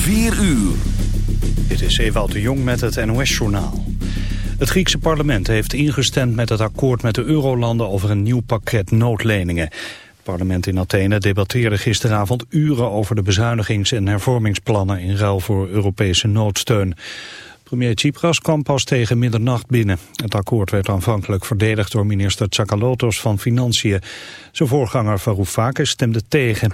4 uur. Dit is Ewout de Jong met het NOS-journaal. Het Griekse parlement heeft ingestemd met het akkoord met de eurolanden over een nieuw pakket noodleningen. Het parlement in Athene debatteerde gisteravond uren over de bezuinigings- en hervormingsplannen in ruil voor Europese noodsteun. Premier Tsipras kwam pas tegen middernacht binnen. Het akkoord werd aanvankelijk verdedigd door minister Tsakalotos van Financiën. Zijn voorganger Varoufakis stemde tegen.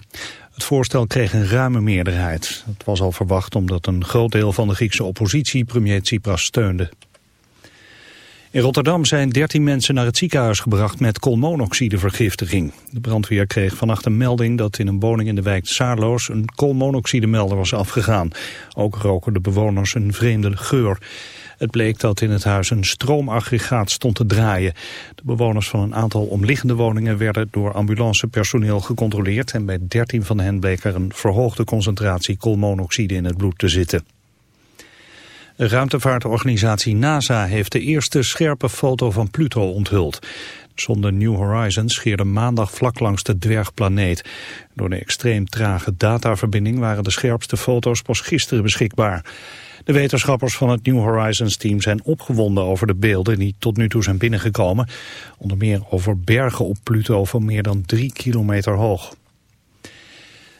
Het voorstel kreeg een ruime meerderheid. Het was al verwacht omdat een groot deel van de Griekse oppositie premier Tsipras steunde. In Rotterdam zijn 13 mensen naar het ziekenhuis gebracht met koolmonoxidevergiftiging. De brandweer kreeg vannacht een melding dat in een woning in de wijk Saarloos een koolmonoxidemelder was afgegaan. Ook roken de bewoners een vreemde geur. Het bleek dat in het huis een stroomaggregaat stond te draaien. De bewoners van een aantal omliggende woningen werden door ambulancepersoneel gecontroleerd en bij 13 van hen bleek er een verhoogde concentratie koolmonoxide in het bloed te zitten. De ruimtevaartorganisatie NASA heeft de eerste scherpe foto van Pluto onthuld. Zonder New Horizons scheerde maandag vlak langs de dwergplaneet. Door de extreem trage dataverbinding waren de scherpste foto's pas gisteren beschikbaar. De wetenschappers van het New Horizons team zijn opgewonden over de beelden die tot nu toe zijn binnengekomen. Onder meer over bergen op Pluto van meer dan drie kilometer hoog.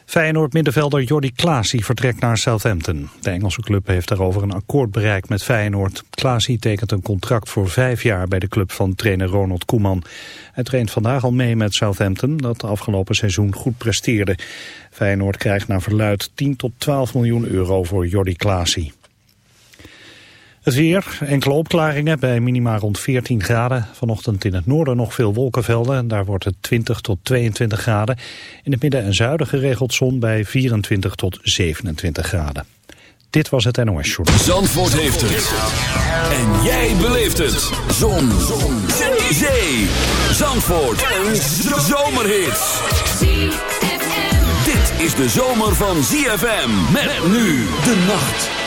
Feyenoord-middenvelder Jordi Klaasie vertrekt naar Southampton. De Engelse club heeft daarover een akkoord bereikt met Feyenoord. Klaasie tekent een contract voor vijf jaar bij de club van trainer Ronald Koeman. Hij traint vandaag al mee met Southampton, dat afgelopen seizoen goed presteerde. Feyenoord krijgt naar verluid 10 tot 12 miljoen euro voor Jordi Klaasie. Het weer, enkele opklaringen bij minima rond 14 graden. Vanochtend in het noorden nog veel wolkenvelden. Daar wordt het 20 tot 22 graden. In het midden en zuiden geregeld zon bij 24 tot 27 graden. Dit was het NOS Journal. Zandvoort heeft het. En jij beleeft het. Zon. zon. Zee. Zandvoort. Een zomerhit. Dit is de zomer van ZFM. Met nu de nacht.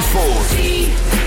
Zandvoort.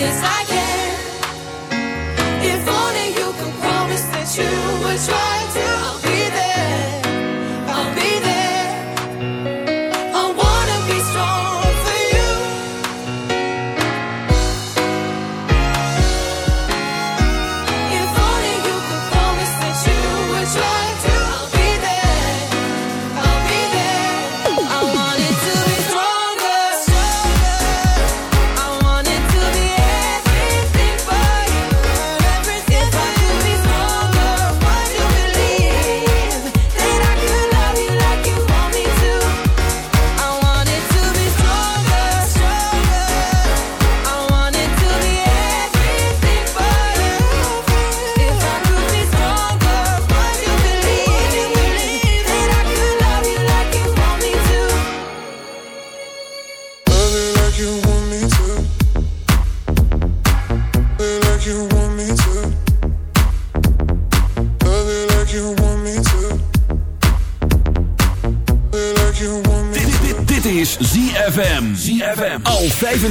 Yes, I can.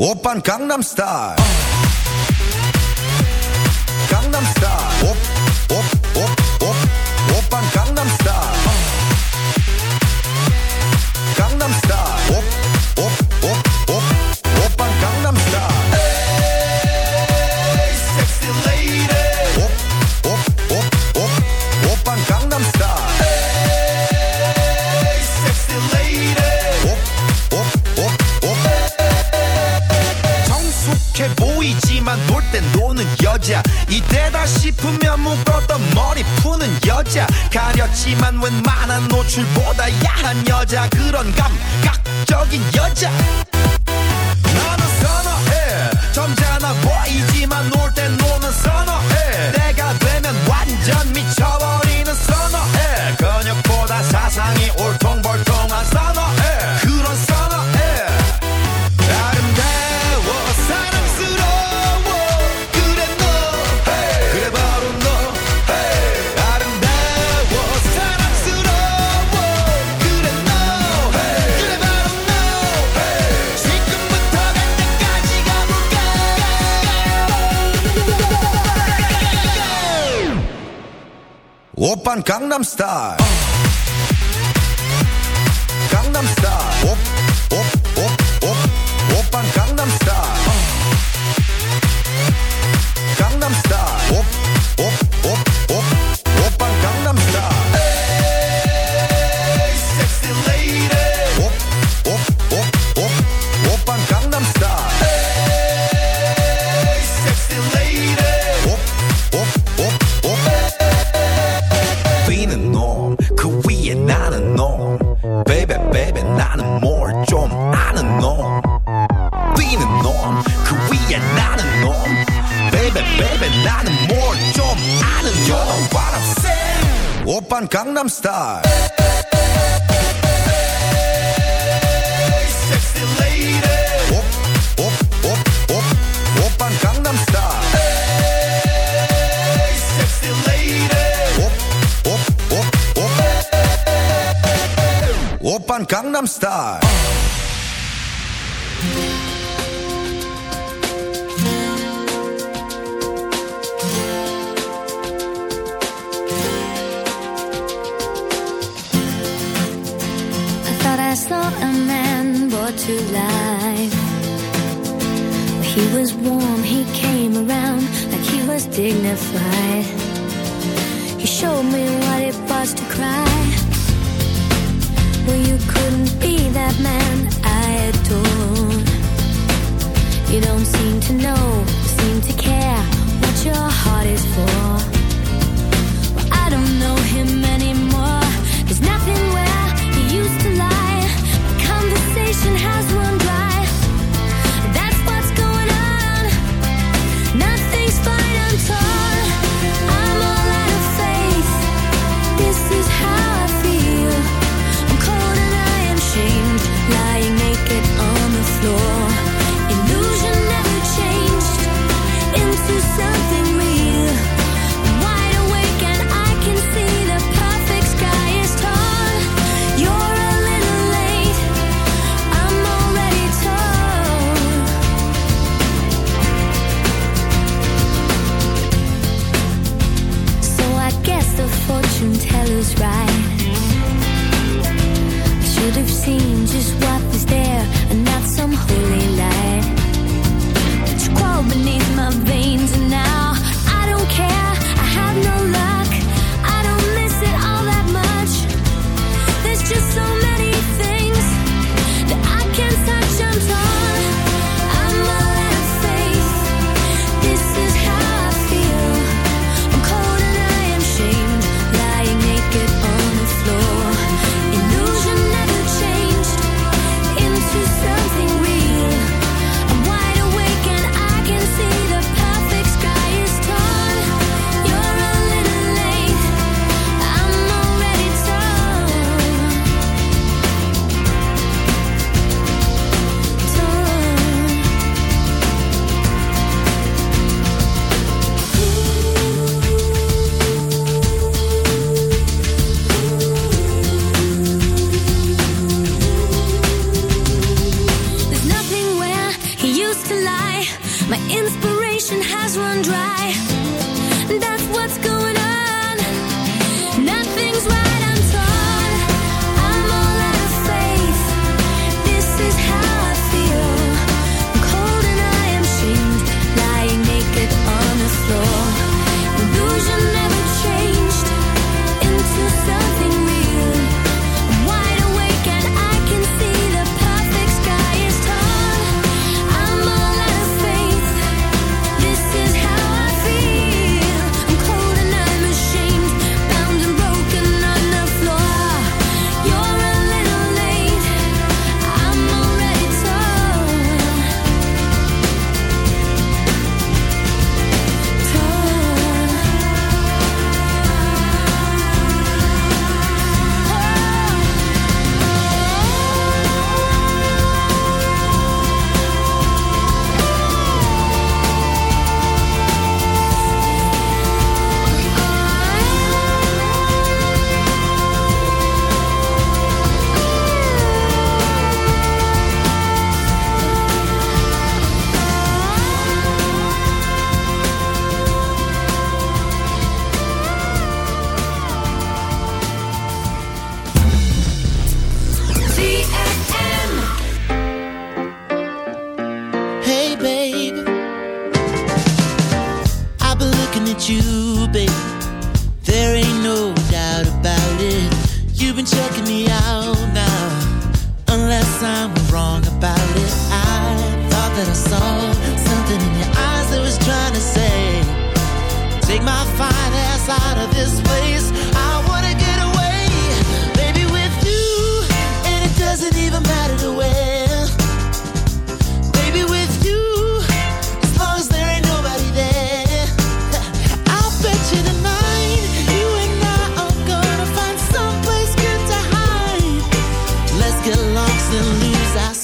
Open Gangnam Style. 실보다 야한 여자 그런 감. Gangnam Style. I went wrong about it. I thought that I saw something in your eyes that was trying to say, Take my fine ass out of this place.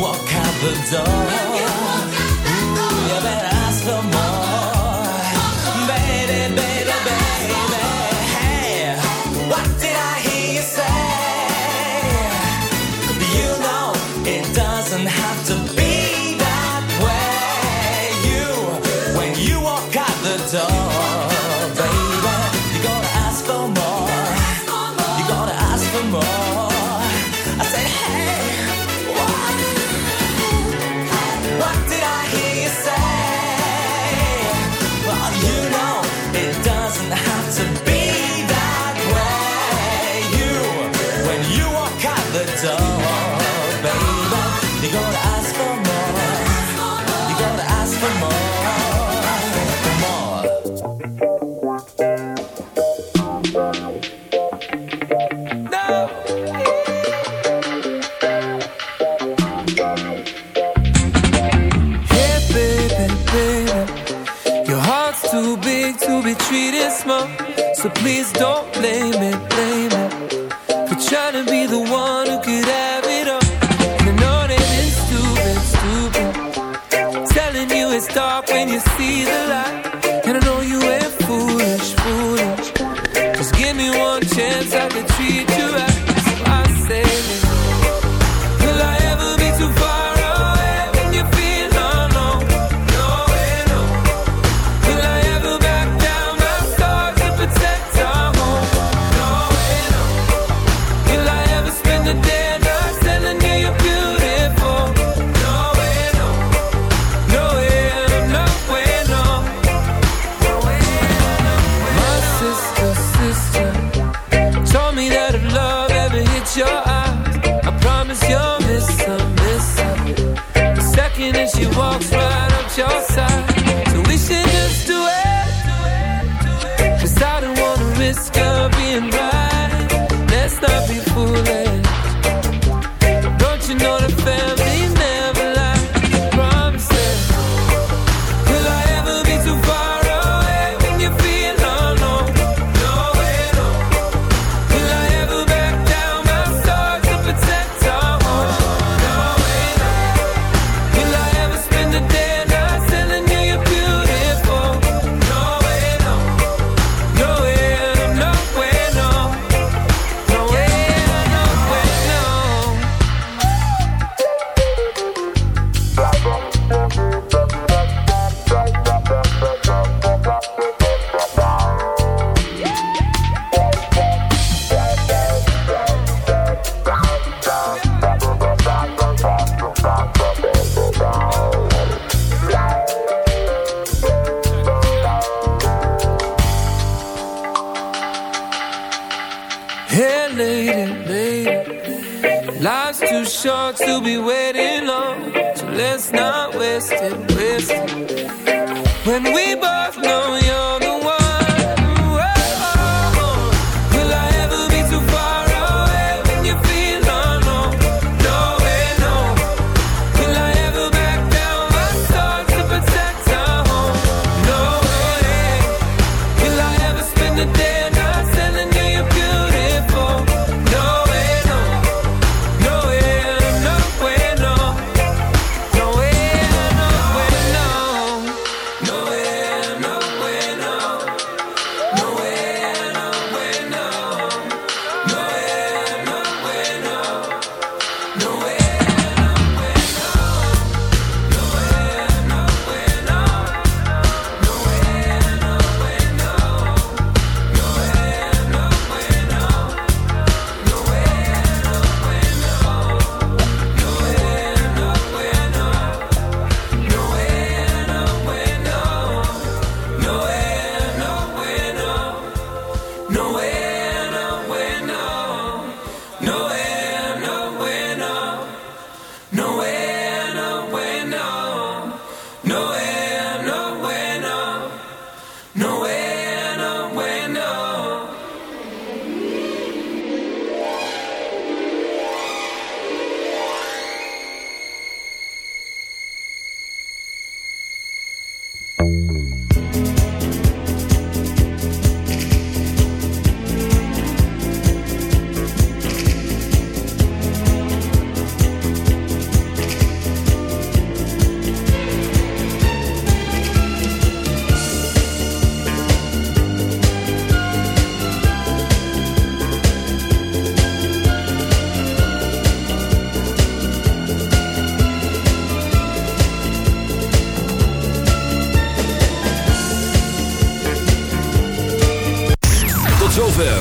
walk out the door.